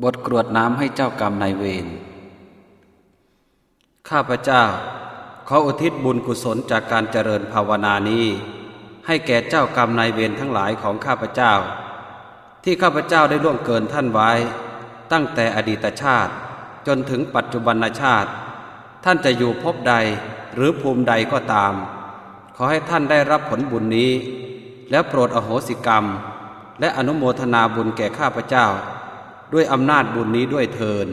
บทกรวดน้ำให้เจ้ากรรมนายเวร ข้าพเจ้า ขออุทิศบุญกุศลจากการเจริญภาวนานี้ ให้แก่เจ้ากรรมนายเวรทั้งหลายของข้าพเจ้า ที่ข้าพเจ้าได้ล่วงเกินท่านไว้ ตั้งแต่อดีตชาติ จนถึงปัจจุบันชาติ ท่านจะอยู่ภพใดหรือภูมิใดก็ตาม ขอให้ท่านได้รับผลบุญนี้ แล้วโปรดอโหสิกรรม และอนุโมทนาบุญแก่ข้าพเจ้า ด้วยอำนาจบุญนี้ด้วยเทิน